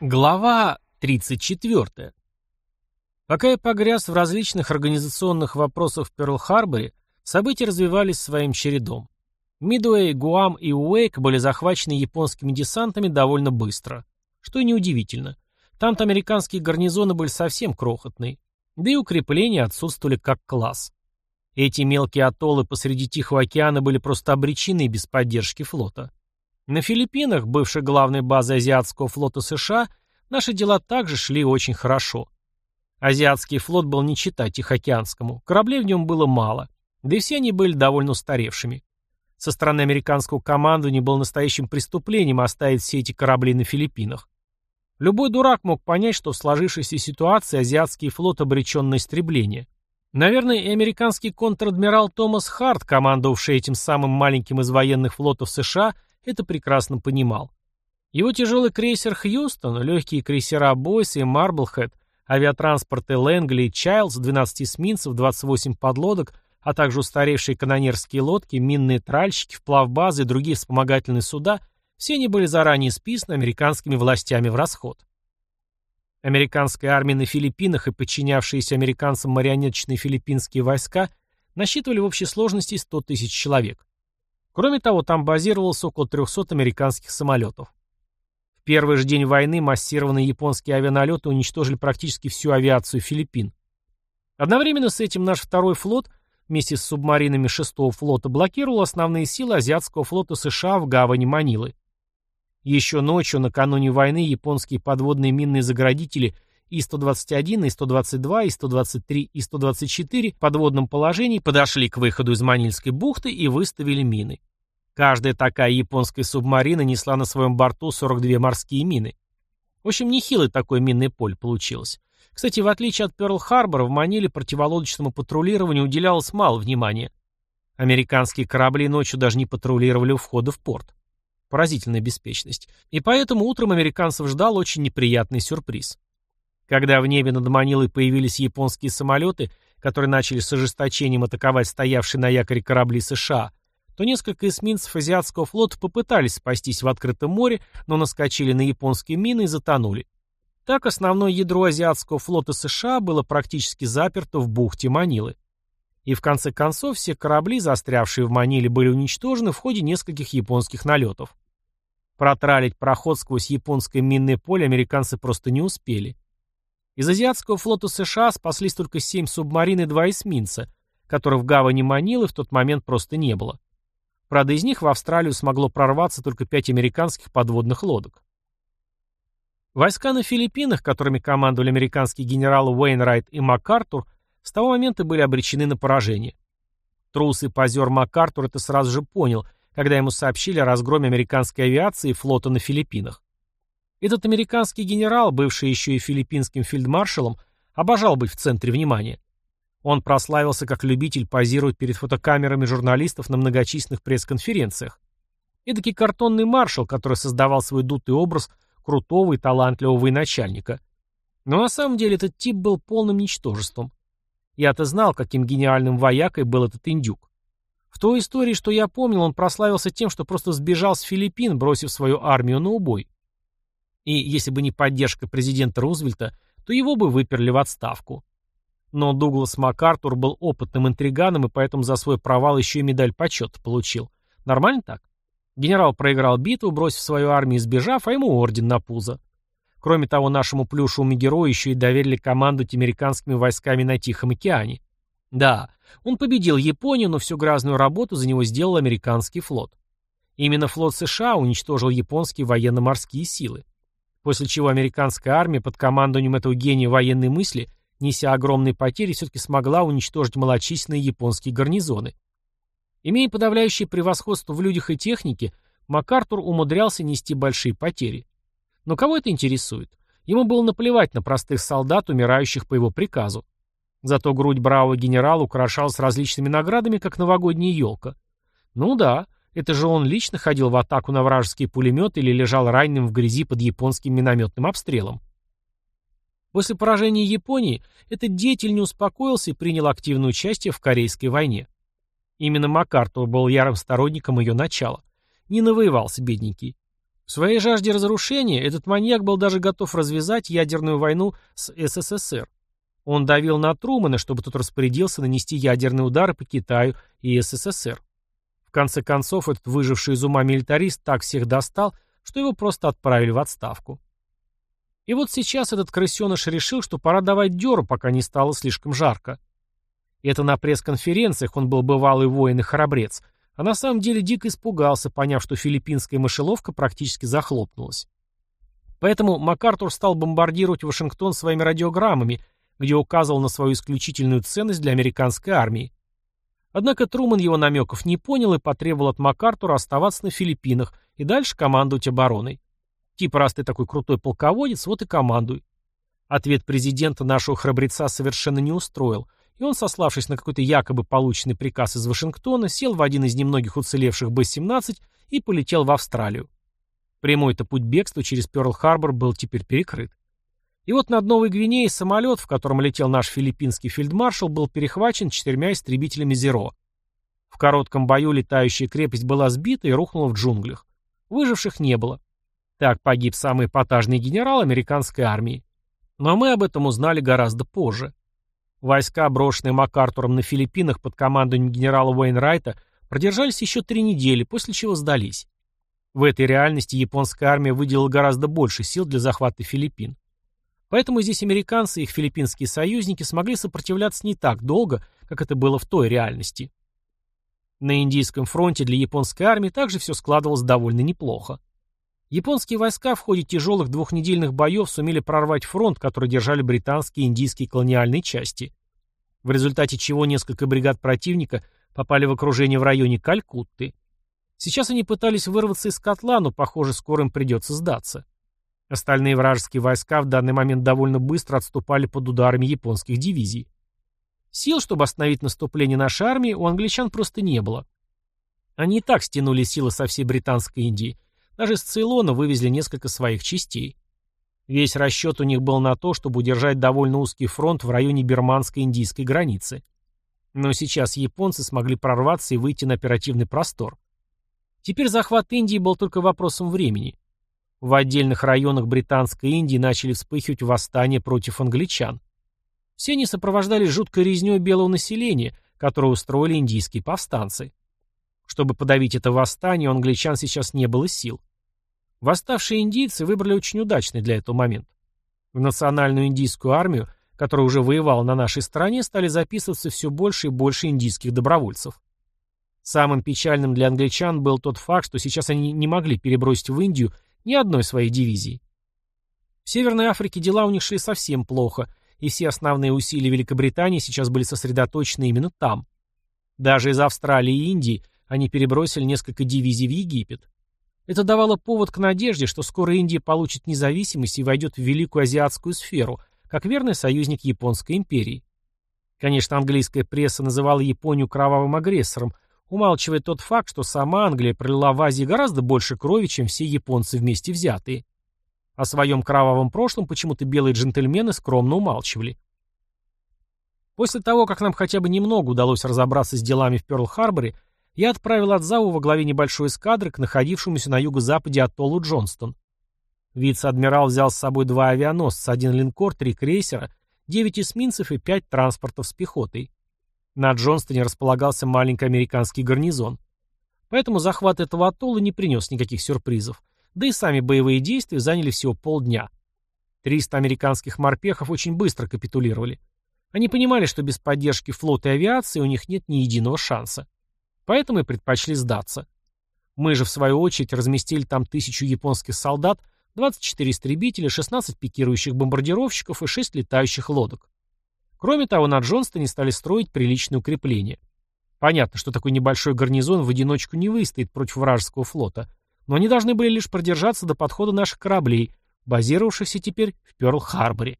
Глава 34. Пока я погряз в различных организационных вопросах в Перл-Харборе, события развивались своим чередом. Мидуэй, Гуам и Уэйк были захвачены японскими десантами довольно быстро. Что и неудивительно. Там-то американские гарнизоны были совсем крохотные, да и укрепления отсутствовали как класс. Эти мелкие атоллы посреди Тихого океана были просто обречены без поддержки флота. На Филиппинах, бывшей главной базой азиатского флота США, наши дела также шли очень хорошо. Азиатский флот был не чита Тихоокеанскому, кораблей в нем было мало, да и все они были довольно устаревшими. Со стороны американского командования было настоящим преступлением оставить все эти корабли на Филиппинах. Любой дурак мог понять, что в сложившейся ситуации азиатский флот обречен на истребление. Наверное, и американский контр-адмирал Томас Харт, командовавший этим самым маленьким из военных флотов США, это прекрасно понимал. Его тяжелый крейсер «Хьюстон», легкие крейсера «Бойс» и «Марблхэт», авиатранспорты «Лэнгли» и «Чайлдс», 12 эсминцев, 28 подлодок, а также устаревшие канонерские лодки, минные тральщики, вплавбазы и другие вспомогательные суда, все они были заранее списаны американскими властями в расход. Американская армия на Филиппинах и подчинявшиеся американцам марионеточные филиппинские войска насчитывали в общей сложности 100 тысяч человек. Кроме того, там базировалось около 300 американских самолетов. В первый же день войны массированные японские авианалеты уничтожили практически всю авиацию Филиппин. Одновременно с этим наш второй флот вместе с субмаринами шестого флота блокировал основные силы азиатского флота США в гавани Манилы. Еще ночью, накануне войны, японские подводные минные заградители И-121, И-122, И-123 и 124 в подводном положении подошли к выходу из Манильской бухты и выставили мины. Каждая такая японская субмарина несла на своем борту 42 морские мины. В общем, нехилое такое минное поле получилось. Кстати, в отличие от Пёрл-Харбора, в Маниле противолодочному патрулированию уделялось мало внимания. Американские корабли ночью даже не патрулировали у входа в порт. Поразительная беспечность. И поэтому утром американцев ждал очень неприятный сюрприз. Когда в небе над Манилой появились японские самолеты, которые начали с ожесточением атаковать стоявшие на якоре корабли США, то несколько эсминцев азиатского флота попытались спастись в открытом море, но наскочили на японские мины и затонули. Так основное ядро азиатского флота США было практически заперто в бухте Манилы. И в конце концов все корабли, застрявшие в Маниле, были уничтожены в ходе нескольких японских налетов. Протралить проход сквозь японское минное поле американцы просто не успели. Из азиатского флота США спаслись только семь субмарин и два эсминца, которых в гавани Манилы в тот момент просто не было. Правда, из них в Австралию смогло прорваться только пять американских подводных лодок. Войска на Филиппинах, которыми командовали американские генералы Уэйнрайт и МакАртур, с того момента были обречены на поражение. Трус и позер МакАртур это сразу же понял, когда ему сообщили о разгроме американской авиации и флота на Филиппинах. Этот американский генерал, бывший еще и филиппинским фельдмаршалом, обожал быть в центре внимания. Он прославился как любитель позировать перед фотокамерами журналистов на многочисленных пресс-конференциях. Эдакий картонный маршал, который создавал свой дутый образ крутого и талантливого военачальника. Но на самом деле этот тип был полным ничтожеством. Я-то знал, каким гениальным воякой был этот индюк. В той истории, что я помнил, он прославился тем, что просто сбежал с Филиппин, бросив свою армию на убой. И если бы не поддержка президента Рузвельта, то его бы выперли в отставку. Но Дуглас МакАртур был опытным интриганом и поэтому за свой провал еще и медаль почета получил. Нормально так? Генерал проиграл битву, бросив свою армию и сбежав, а ему орден на пузо. Кроме того, нашему плюшевому герою еще и доверили командовать американскими войсками на Тихом океане. Да, он победил Японию, но всю грязную работу за него сделал американский флот. Именно флот США уничтожил японские военно-морские силы. После чего американская армия под командованием этого гения военной мысли, неся огромные потери, все-таки смогла уничтожить малочисленные японские гарнизоны. Имея подавляющее превосходство в людях и технике, МакАртур умудрялся нести большие потери. Но кого это интересует? Ему было наплевать на простых солдат, умирающих по его приказу. Зато грудь бравого генерала украшалась различными наградами, как новогодняя елка. Ну да, это же он лично ходил в атаку на вражеские пулеметы или лежал раненым в грязи под японским минометным обстрелом. После поражения Японии этот деятель не успокоился и принял активное участие в Корейской войне. Именно МакАртур был ярым сторонником ее начала. Не навоевался, бедненький. В своей жажде разрушения этот маньяк был даже готов развязать ядерную войну с СССР. Он давил на Трумэна, чтобы тот распорядился нанести ядерные удары по Китаю и СССР. Конце концов, этот выживший из ума милитарист так всех достал, что его просто отправили в отставку. И вот сейчас этот крысеныш решил, что пора давать дёру, пока не стало слишком жарко. Это на пресс-конференциях он был бывалый воин и храбрец, а на самом деле дико испугался, поняв, что филиппинская мышеловка практически захлопнулась. Поэтому МакАртур стал бомбардировать Вашингтон своими радиограммами, где указывал на свою исключительную ценность для американской армии. Однако Труман его намеков не понял и потребовал от МакАртура оставаться на Филиппинах и дальше командовать обороной. Типа, раз ты такой крутой полководец, вот и командуй. Ответ президента нашего храбреца совершенно не устроил, и он, сославшись на какой-то якобы полученный приказ из Вашингтона, сел в один из немногих уцелевших Б-17 и полетел в Австралию. Прямой-то путь бегства через Пёрл-Харбор был теперь перекрыт. И вот над Новой Гвинеей самолет, в котором летел наш филиппинский фельдмаршал, был перехвачен четырьмя истребителями «Зеро». В коротком бою летающая крепость была сбита и рухнула в джунглях. Выживших не было. Так погиб самый эпатажный генерал американской армии. Но мы об этом узнали гораздо позже. Войска, брошенные МакАртуром на Филиппинах под командованием генерала Уэйнрайта, продержались еще три недели, после чего сдались. В этой реальности японская армия выделила гораздо больше сил для захвата Филиппин. Поэтому здесь американцы и их филиппинские союзники смогли сопротивляться не так долго, как это было в той реальности. На Индийском фронте для японской армии также все складывалось довольно неплохо. Японские войска в ходе тяжелых двухнедельных боев сумели прорвать фронт, который держали британские и индийские колониальные части, в результате чего несколько бригад противника попали в окружение в районе Калькутты. Сейчас они пытались вырваться из котла, но, похоже, скоро им придется сдаться. Остальные вражеские войска в данный момент довольно быстро отступали под ударами японских дивизий. Сил, чтобы остановить наступление нашей армии, у англичан просто не было. Они и так стянули силы со всей Британской Индии. Даже с Цейлона вывезли несколько своих частей. Весь расчет у них был на то, чтобы удержать довольно узкий фронт в районе бирманско-индийской границы. Но сейчас японцы смогли прорваться и выйти на оперативный простор. Теперь захват Индии был только вопросом времени. В отдельных районах Британской Индии начали вспыхивать восстания против англичан. Все они сопровождались жуткой резнёй белого населения, которое устроили индийские повстанцы. Чтобы подавить это восстание, у англичан сейчас не было сил. Восставшие индийцы выбрали очень удачный для этого момент. В национальную индийскую армию, которая уже воевала на нашей стороне, стали записываться все больше и больше индийских добровольцев. Самым печальным для англичан был тот факт, что сейчас они не могли перебросить в Индию ни одной своей дивизии. В Северной Африке дела у них шли совсем плохо, и все основные усилия Великобритании сейчас были сосредоточены именно там. Даже из Австралии и Индии они перебросили несколько дивизий в Египет. Это давало повод к надежде, что скоро Индия получит независимость и войдет в великую азиатскую сферу, как верный союзник Японской империи. Конечно, английская пресса называла Японию кровавым агрессором, умалчивая тот факт, что сама Англия пролила в Азии гораздо больше крови, чем все японцы вместе взятые. О своем кровавом прошлом почему-то белые джентльмены скромно умалчивали. После того, как нам хотя бы немного удалось разобраться с делами в Пёрл-Харборе, я отправил Адзаву во главе небольшой эскадры к находившемуся на юго-западе атоллу Джонстон. Вице-адмирал взял с собой два авианосца, один линкор, три крейсера, девять эсминцев и пять транспортов с пехотой. На Джонстоне располагался маленький американский гарнизон. Поэтому захват этого атолла не принес никаких сюрпризов, да и сами боевые действия заняли всего полдня. 300 американских морпехов очень быстро капитулировали. Они понимали, что без поддержки флота и авиации у них нет ни единого шанса. Поэтому и предпочли сдаться. Мы же, в свою очередь, разместили там тысячу японских солдат, 24 истребителя, 16 пикирующих бомбардировщиков и 6 летающих лодок. Кроме того, на Джонстоне стали строить приличные укрепления. Понятно, что такой небольшой гарнизон в одиночку не выстоит против вражеского флота, но они должны были лишь продержаться до подхода наших кораблей, базировавшихся теперь в Пёрл-Харборе.